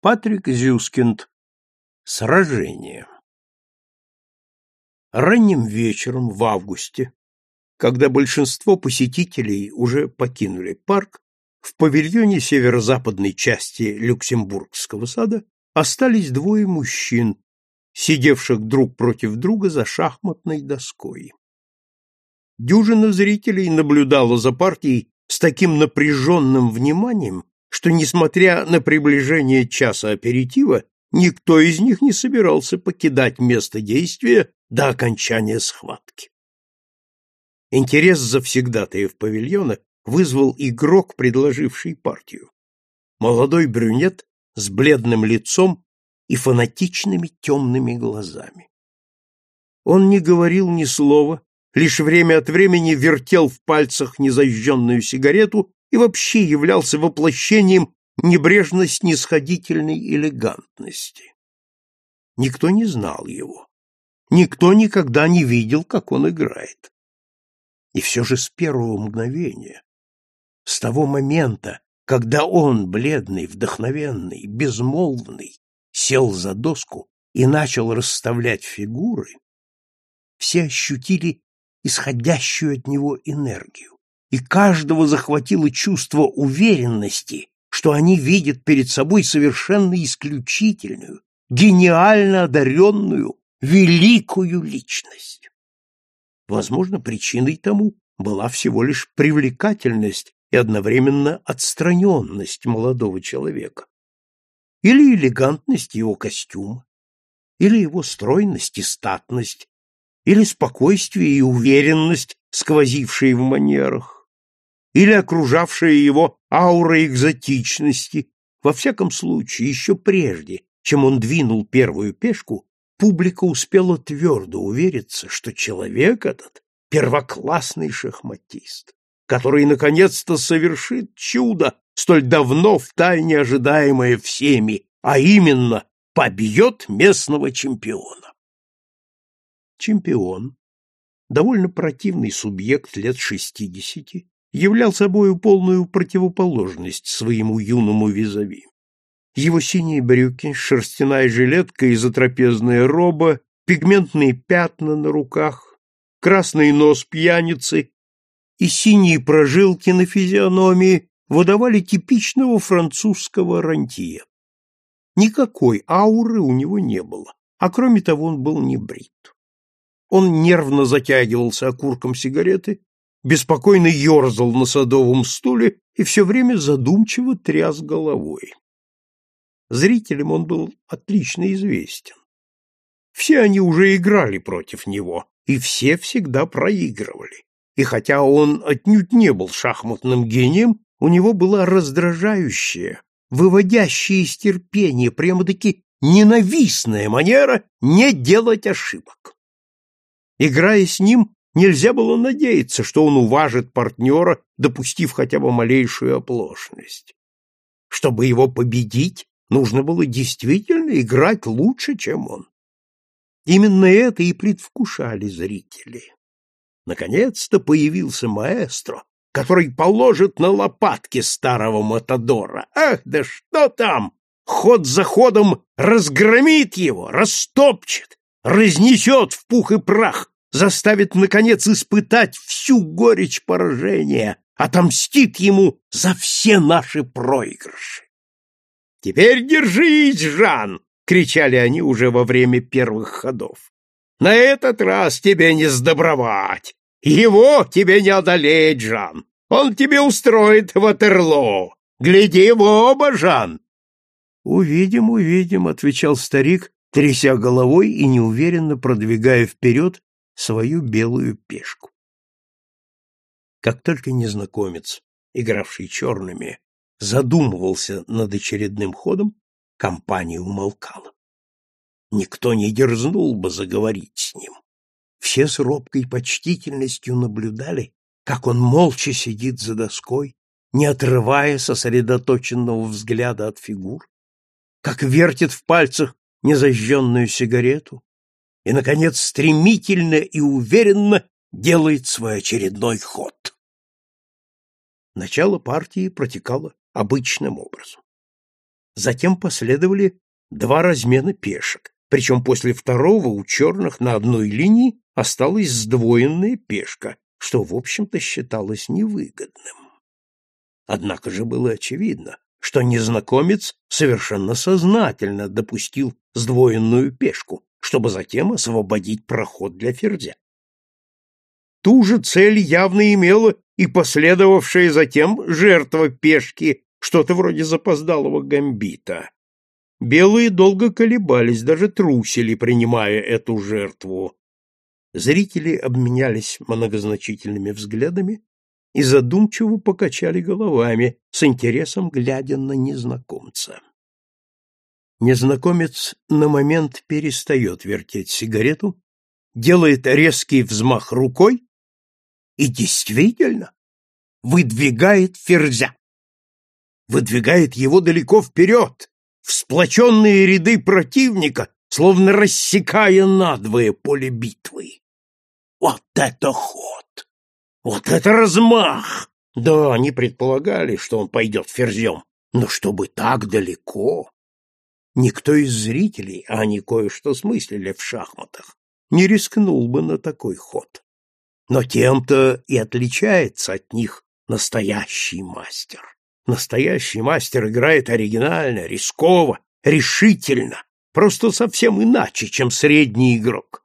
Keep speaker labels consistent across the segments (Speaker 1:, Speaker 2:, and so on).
Speaker 1: Патрик Зюскинд. Сражение. Ранним вечером в августе, когда большинство посетителей уже покинули парк, в павильоне северо-западной части Люксембургского сада остались двое мужчин, сидевших друг против друга за шахматной доской. Дюжина зрителей наблюдала за партией с таким напряженным вниманием, что, несмотря на приближение часа аперитива, никто из них не собирался покидать место действия до окончания схватки. Интерес завсегдатаев павильона вызвал игрок, предложивший партию. Молодой брюнет с бледным лицом и фанатичными темными глазами. Он не говорил ни слова, лишь время от времени вертел в пальцах незажженную сигарету и вообще являлся воплощением небрежно-снисходительной элегантности. Никто не знал его. Никто никогда не видел, как он играет. И все же с первого мгновения, с того момента, когда он, бледный, вдохновенный, безмолвный, сел за доску и начал расставлять фигуры, все ощутили исходящую от него энергию и каждого захватило чувство уверенности, что они видят перед собой совершенно исключительную, гениально одаренную, великую личность. Возможно, причиной тому была всего лишь привлекательность и одновременно отстраненность молодого человека. Или элегантность его костюма, или его стройность и статность, или спокойствие и уверенность, сквозившие в манерах или окружавшая его аура экзотичности. Во всяком случае, еще прежде, чем он двинул первую пешку, публика успела твердо увериться, что человек этот — первоклассный шахматист, который наконец-то совершит чудо, столь давно втайне ожидаемое всеми, а именно побьет местного чемпиона. Чемпион, довольно противный субъект лет шестидесяти, являл собою полную противоположность своему юному визави. Его синие брюки, шерстяная жилетка и затрапезная роба, пигментные пятна на руках, красный нос пьяницы и синие прожилки на физиономии выдавали типичного французского рантье. Никакой ауры у него не было, а кроме того он был не брит. Он нервно затягивался окурком сигареты беспокойно ерзал на садовом стуле и все время задумчиво тряс головой. Зрителям он был отлично известен. Все они уже играли против него, и все всегда проигрывали. И хотя он отнюдь не был шахматным гением, у него была раздражающая, выводящая из терпения, прямо-таки ненавистная манера не делать ошибок. Играя с ним, Нельзя было надеяться, что он уважит партнера, допустив хотя бы малейшую оплошность. Чтобы его победить, нужно было действительно играть лучше, чем он. Именно это и предвкушали зрители. Наконец-то появился маэстро, который положит на лопатки старого Матадора. Ах, да что там! Ход за ходом разгромит его, растопчет, разнесет в пух и прах, заставит, наконец, испытать всю горечь поражения, отомстит ему за все наши проигрыши. «Теперь держись, Жан!» — кричали они уже во время первых ходов. «На этот раз тебе не сдобровать! Его тебе не одолеть, Жан! Он тебе устроит ватерлоу! Гляди в оба, Жан!» «Увидим, увидим», — отвечал старик, тряся головой и неуверенно продвигая вперед свою белую пешку. Как только незнакомец, игравший черными, задумывался над очередным ходом, компания умолкала. Никто не дерзнул бы заговорить с ним. Все с робкой почтительностью наблюдали, как он молча сидит за доской, не отрывая сосредоточенного взгляда от фигур, как вертит в пальцах незажженную сигарету, и, наконец, стремительно и уверенно делает свой очередной ход. Начало партии протекало обычным образом. Затем последовали два размена пешек, причем после второго у черных на одной линии осталась сдвоенная пешка, что, в общем-то, считалось невыгодным. Однако же было очевидно, что незнакомец совершенно сознательно допустил сдвоенную пешку, чтобы затем освободить проход для Фердя. Ту же цель явно имела и последовавшая затем жертва пешки, что-то вроде запоздалого гамбита. Белые долго колебались, даже трусили, принимая эту жертву. Зрители обменялись многозначительными взглядами и задумчиво покачали головами, с интересом глядя на незнакомца. Незнакомец на момент перестает вертеть сигарету, делает резкий взмах рукой и действительно выдвигает ферзя. Выдвигает его далеко вперед, в сплоченные ряды противника, словно рассекая надвое поле битвы. Вот это ход! Вот это размах! Да, они предполагали, что он пойдет ферзем, но чтобы так далеко... Никто из зрителей, а они кое-что смыслили в шахматах, не рискнул бы на такой ход. Но тем-то и отличается от них настоящий мастер. Настоящий мастер играет оригинально, рисково, решительно, просто совсем иначе, чем средний игрок.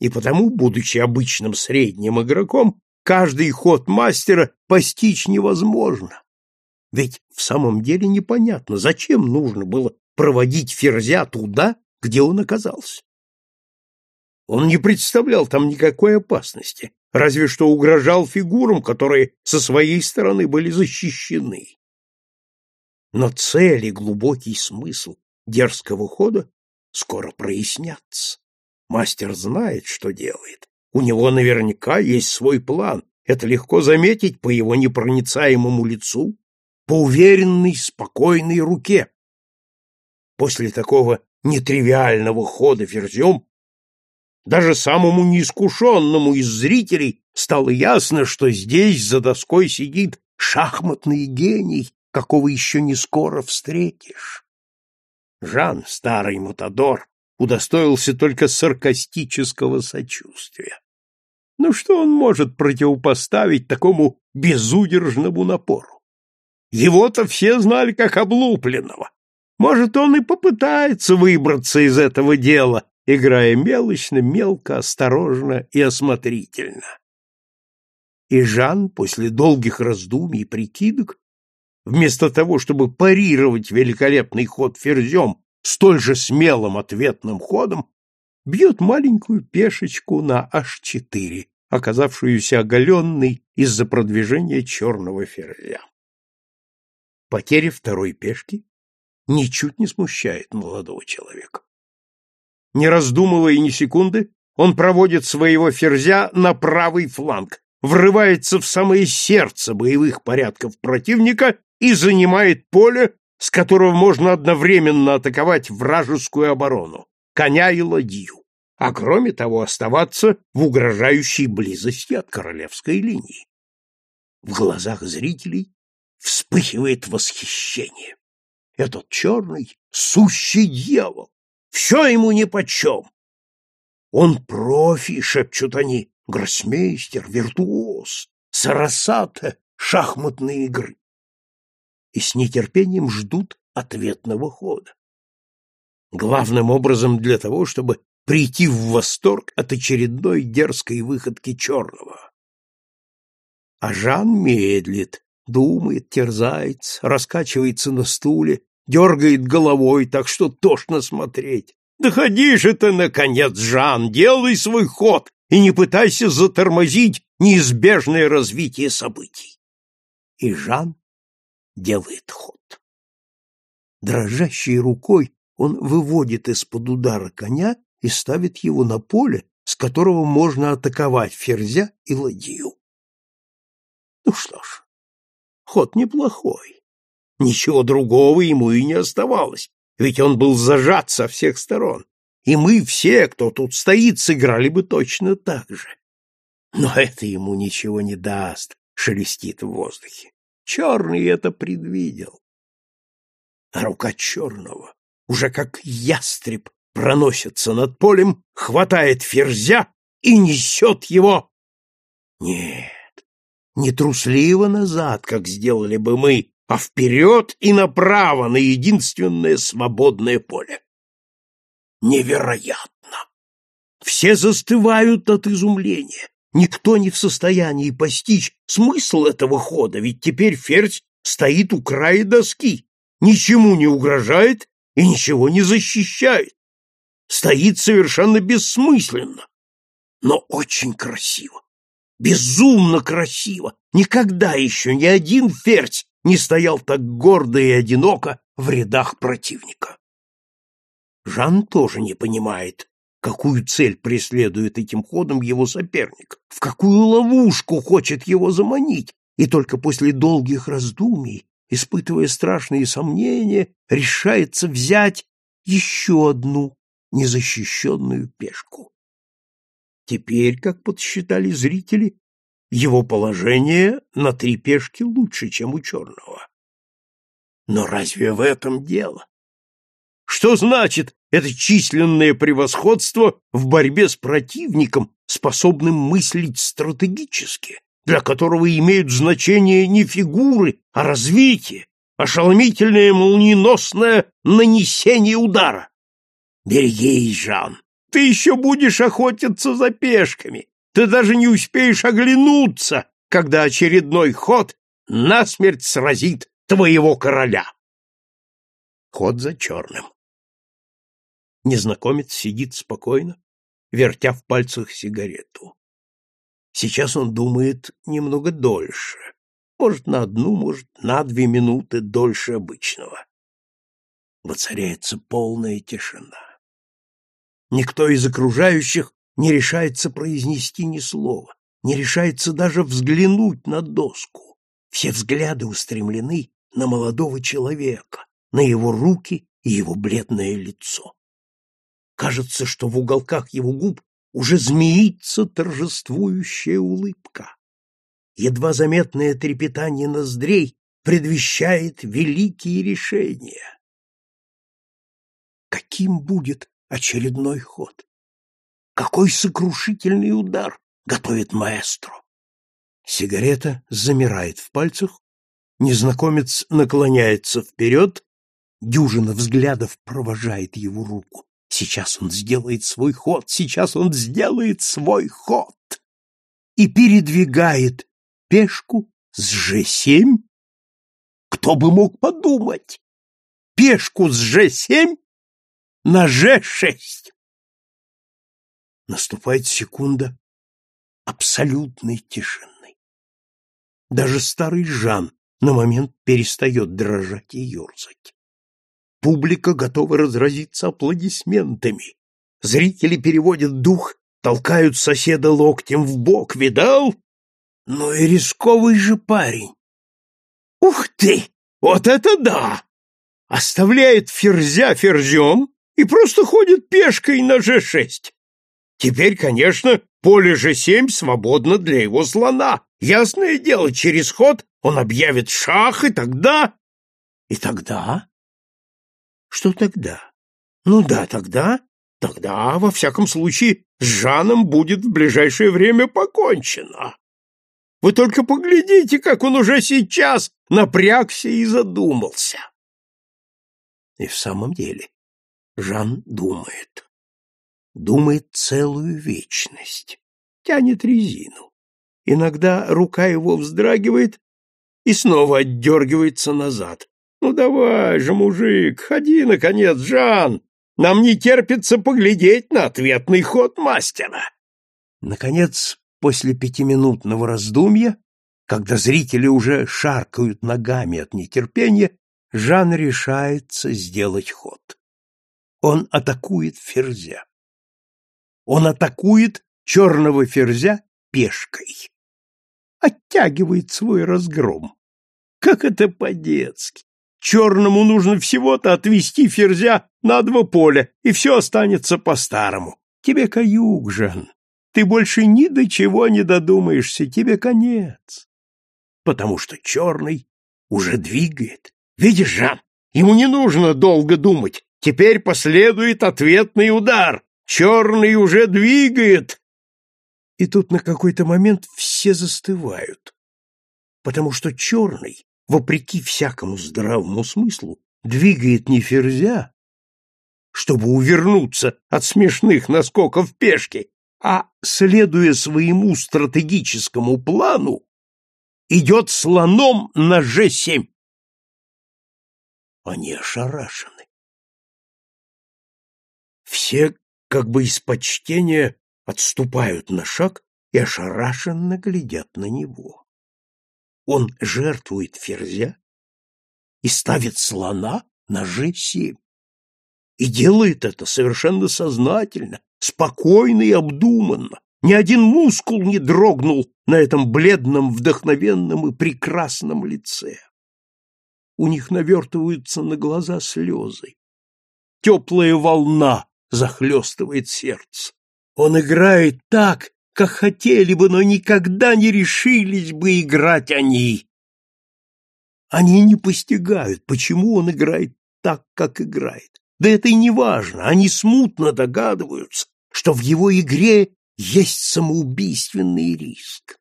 Speaker 1: И потому, будучи обычным средним игроком, каждый ход мастера постичь невозможно. Ведь в самом деле непонятно, зачем нужно было проводить Ферзя туда, где он оказался. Он не представлял там никакой опасности, разве что угрожал фигурам, которые со своей стороны были защищены. Но цели глубокий смысл дерзкого хода скоро прояснятся. Мастер знает, что делает. У него наверняка есть свой план. Это легко заметить по его непроницаемому лицу, по уверенной, спокойной руке, после такого нетривиального хода верзем, даже самому неискушенному из зрителей стало ясно, что здесь за доской сидит шахматный гений, какого еще не скоро встретишь. Жан, старый мотодор, удостоился только саркастического сочувствия. Но что он может противопоставить такому безудержному напору? Его-то все знали как облупленного, может, он и попытается выбраться из этого дела, играя мелочно, мелко, осторожно и осмотрительно. И Жан, после долгих раздумий и прикидок, вместо того, чтобы парировать великолепный ход ферзем столь же смелым ответным ходом, бьет маленькую пешечку на h4, оказавшуюся оголенной из-за продвижения черного ферзя. Потеря второй пешки ничуть не смущает молодого человека. Не раздумывая ни секунды, он проводит своего ферзя на правый фланг, врывается в самое сердце боевых порядков противника и занимает поле, с которого можно одновременно атаковать вражескую оборону, коня и ладью, а кроме того оставаться в угрожающей близости от королевской линии. В глазах зрителей вспыхивает восхищение. Этот черный — сущий дьявол. Все ему нипочем. Он профи, — шепчут они, — гроссмейстер, виртуоз, сарасата шахматные игры. И с нетерпением ждут ответного хода. Главным образом для того, чтобы прийти в восторг от очередной дерзкой выходки черного. А Жан медлит, думает, терзается, раскачивается на стуле, дергает головой, так что тошно смотреть. Доходи же ты, наконец, Жан, делай свой ход и не пытайся затормозить неизбежное развитие событий. И Жан делает ход. Дрожащей рукой он выводит из-под удара коня и ставит его на поле, с которого можно атаковать ферзя и ладью. Ну что ж, Ход неплохой. Ничего другого ему и не оставалось, ведь он был зажат со всех сторон. И мы все, кто тут стоит, сыграли бы точно так же. Но это ему ничего не даст, шелестит в воздухе. Черный это предвидел. А рука черного уже как ястреб проносится над полем, хватает ферзя и несет его. Нет. Не трусливо назад, как сделали бы мы, а вперед и направо на единственное свободное поле. Невероятно! Все застывают от изумления. Никто не в состоянии постичь смысл этого хода, ведь теперь ферзь стоит у края доски, ничему не угрожает и ничего не защищает. Стоит совершенно бессмысленно, но очень красиво. Безумно красиво! Никогда еще ни один ферзь не стоял так гордо и одиноко в рядах противника. Жан тоже не понимает, какую цель преследует этим ходом его соперник, в какую ловушку хочет его заманить, и только после долгих раздумий, испытывая страшные сомнения, решается взять еще одну незащищенную пешку. Теперь, как подсчитали зрители, его положение на три пешки лучше, чем у черного. Но разве в этом дело? Что значит это численное превосходство в борьбе с противником, способным мыслить стратегически, для которого имеют значение не фигуры, а развитие, ошеломительное молниеносное нанесение удара? Берегись, Жан, ты еще будешь охотиться за пешками. Ты даже не успеешь оглянуться, когда очередной ход насмерть сразит твоего короля. Ход за черным. Незнакомец сидит спокойно, вертя в пальцах сигарету. Сейчас он думает немного дольше. Может, на одну, может, на две минуты дольше обычного. Воцаряется полная тишина. Никто из окружающих не решается произнести ни слова, не решается даже взглянуть на доску. Все взгляды устремлены на молодого человека, на его руки и его бледное лицо. Кажется, что в уголках его губ уже змеится торжествующая улыбка. Едва заметное трепетание ноздрей предвещает великие решения. Каким будет очередной ход. Какой сокрушительный удар готовит маэстро! Сигарета замирает в пальцах, незнакомец наклоняется вперед, дюжина взглядов провожает его руку. Сейчас он сделает свой ход, сейчас он сделает свой ход! И передвигает пешку с G7? Кто бы мог подумать? Пешку с G7 на Ж6. Наступает секунда абсолютной тишины. Даже старый Жан на момент перестает дрожать и ерзать. Публика готова разразиться аплодисментами. Зрители переводят дух, толкают соседа локтем в бок, видал? Ну и рисковый же парень. Ух ты! Вот это да! Оставляет ферзя ферзем, и просто ходит пешкой на G6. Теперь, конечно, поле G7 свободно для его слона. Ясное дело, через ход он объявит шах, и тогда... И тогда? Что тогда? Ну да, тогда... Тогда, во всяком случае, с Жаном будет в ближайшее время покончено. Вы только поглядите, как он уже сейчас напрягся и задумался. И в самом деле, Жан думает. Думает целую вечность. Тянет резину. Иногда рука его вздрагивает и снова отдергивается назад. «Ну давай же, мужик, ходи, наконец, Жан! Нам не терпится поглядеть на ответный ход мастера!» Наконец, после пятиминутного раздумья, когда зрители уже шаркают ногами от нетерпения, Жан решается сделать ход. Он атакует ферзя. Он атакует черного ферзя пешкой. Оттягивает свой разгром. Как это по-детски! Черному нужно всего-то отвести ферзя на два поля, и все останется по-старому. Тебе каюк, Жан. Ты больше ни до чего не додумаешься, тебе конец. Потому что черный уже двигает. Видишь, Жан, ему не нужно долго думать. Теперь последует ответный удар. Черный уже двигает. И тут на какой-то момент все застывают, потому что черный, вопреки всякому здравому смыслу, двигает не ферзя, чтобы увернуться от смешных наскоков пешки, а, следуя своему стратегическому плану, идет слоном на G7. Они ошарашены. Все как бы из почтения отступают на шаг и ошарашенно глядят на него. Он жертвует ферзя и ставит слона на g7. И делает это совершенно сознательно, спокойно и обдуманно. Ни один мускул не дрогнул на этом бледном, вдохновенном и прекрасном лице. У них навертываются на глаза слезы. Теплая волна захлестывает сердце. Он играет так, как хотели бы, но никогда не решились бы играть они. Они не постигают, почему он играет так, как играет. Да это и не важно, они смутно догадываются, что в его игре есть самоубийственный риск.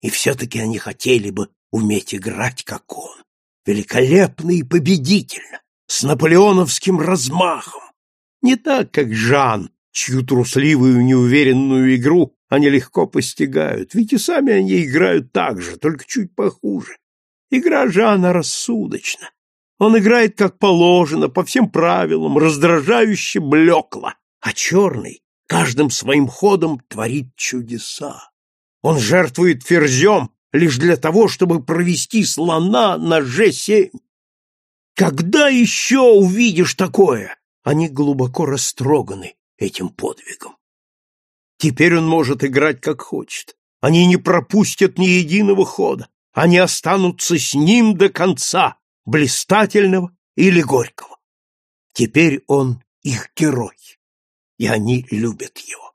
Speaker 1: И все-таки они хотели бы уметь играть, как он, великолепно и победительно, с наполеоновским размахом, не так, как Жан, чью трусливую неуверенную игру они легко постигают, ведь и сами они играют так же, только чуть похуже. Игра Жана рассудочна. Он играет как положено, по всем правилам, раздражающе блекло, а черный каждым своим ходом творит чудеса. Он жертвует ферзем лишь для того, чтобы провести слона на G7. Когда еще увидишь такое? они глубоко растроганы этим подвигом. Теперь он может играть как хочет. Они не пропустят ни единого хода. Они останутся с ним до конца, блистательного или горького. Теперь он их герой, и они любят его.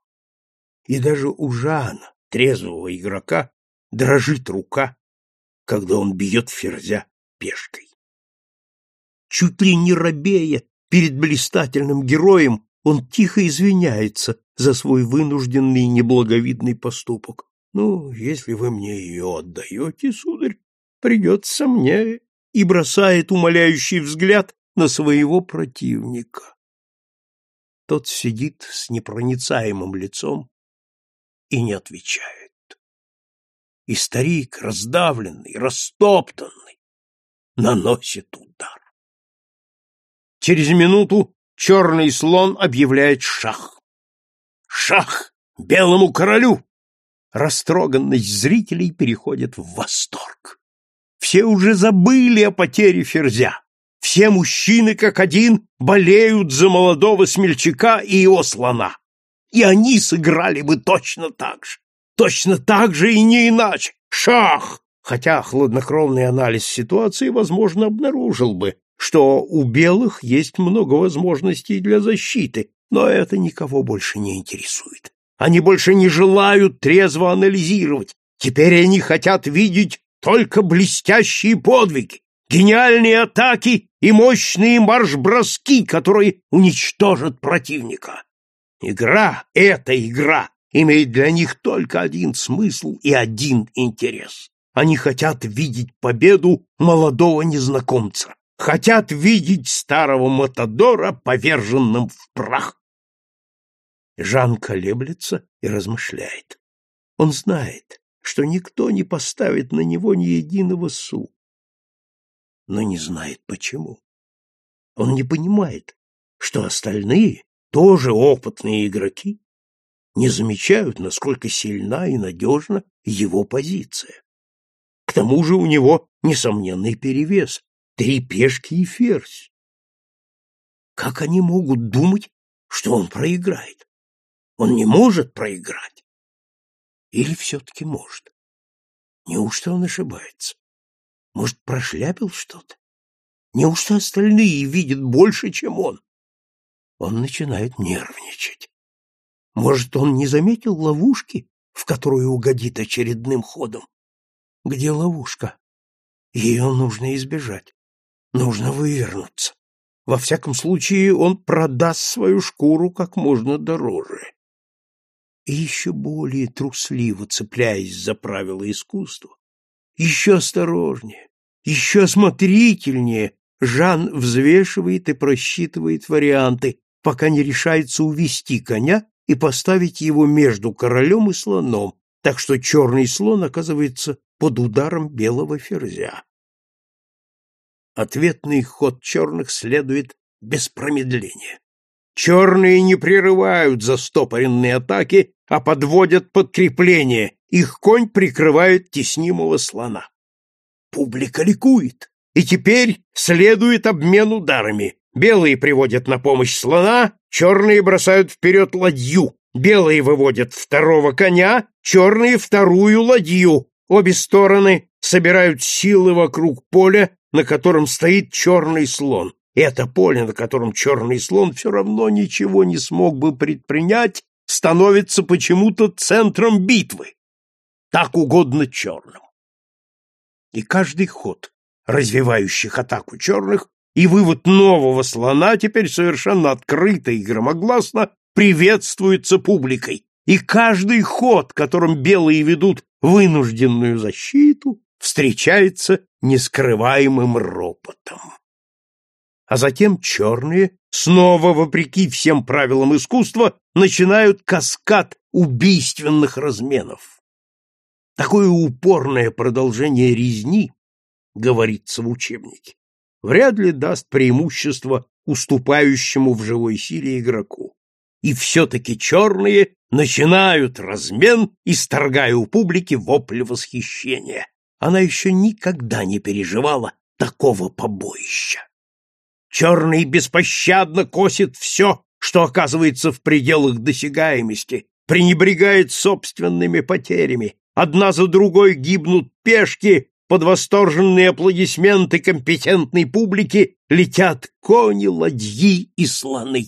Speaker 1: И даже у Жана, трезвого игрока, дрожит рука, когда он бьет ферзя пешкой. Чуть ли не робея, Перед блистательным героем он тихо извиняется за свой вынужденный и неблаговидный поступок. Ну, если вы мне ее отдаете, сударь, придется мне, и бросает умоляющий взгляд на своего противника. Тот сидит с непроницаемым лицом и не отвечает. И старик, раздавленный, растоптанный, наносит удар. Через минуту черный слон объявляет шах. Шах белому королю! Растроганность зрителей переходит в восторг. Все уже забыли о потере ферзя. Все мужчины как один болеют за молодого смельчака и его слона. И они сыграли бы точно так же. Точно так же и не иначе. Шах! Хотя хладнокровный анализ ситуации, возможно, обнаружил бы, что у белых есть много возможностей для защиты, но это никого больше не интересует. Они больше не желают трезво анализировать. Теперь они хотят видеть только блестящие подвиги, гениальные атаки и мощные марш-броски, которые уничтожат противника. Игра, эта игра, имеет для них только один смысл и один интерес. Они хотят видеть победу молодого незнакомца хотят видеть старого Матадора поверженным в прах. Жан колеблется и размышляет. Он знает, что никто не поставит на него ни единого су. Но не знает почему. Он не понимает, что остальные, тоже опытные игроки, не замечают, насколько сильна и надежна его позиция. К тому же у него несомненный перевес, Три пешки и ферзь. Как они могут думать, что он проиграет? Он не может проиграть. Или все-таки может? Неужто он ошибается? Может, прошляпил что-то? Неужто остальные видят больше, чем он? Он начинает нервничать. Может, он не заметил ловушки, в которую угодит очередным ходом? Где ловушка? Ее нужно избежать. Нужно вывернуться. Во всяком случае, он продаст свою шкуру как можно дороже. И еще более трусливо цепляясь за правила искусства, еще осторожнее, еще осмотрительнее, Жан взвешивает и просчитывает варианты, пока не решается увести коня и поставить его между королем и слоном, так что черный слон оказывается под ударом белого ферзя. Ответный ход черных следует без промедления. Черные не прерывают застопоренные атаки, а подводят подкрепление. Их конь прикрывает теснимого слона. Публика ликует. И теперь следует обмен ударами. Белые приводят на помощь слона, черные бросают вперед ладью. Белые выводят второго коня, черные — вторую ладью. Обе стороны собирают силы вокруг поля, на котором стоит черный слон. Это поле, на котором черный слон все равно ничего не смог бы предпринять, становится почему-то центром битвы. Так угодно черным. И каждый ход, развивающих атаку черных, и вывод нового слона теперь совершенно открыто и громогласно приветствуется публикой, и каждый ход, которым белые ведут вынужденную защиту, встречается нескрываемым ропотом. А затем черные, снова вопреки всем правилам искусства, начинают каскад убийственных разменов. Такое упорное продолжение резни, говорится в учебнике, вряд ли даст преимущество уступающему в живой силе игроку. И все-таки черные начинают размен, исторгая у публики вопль восхищения. Она еще никогда не переживала такого побоища. Черный беспощадно косит все, что оказывается в пределах досягаемости, пренебрегает собственными потерями. Одна за другой гибнут пешки, под восторженные аплодисменты компетентной публики летят кони, ладьи и слоны.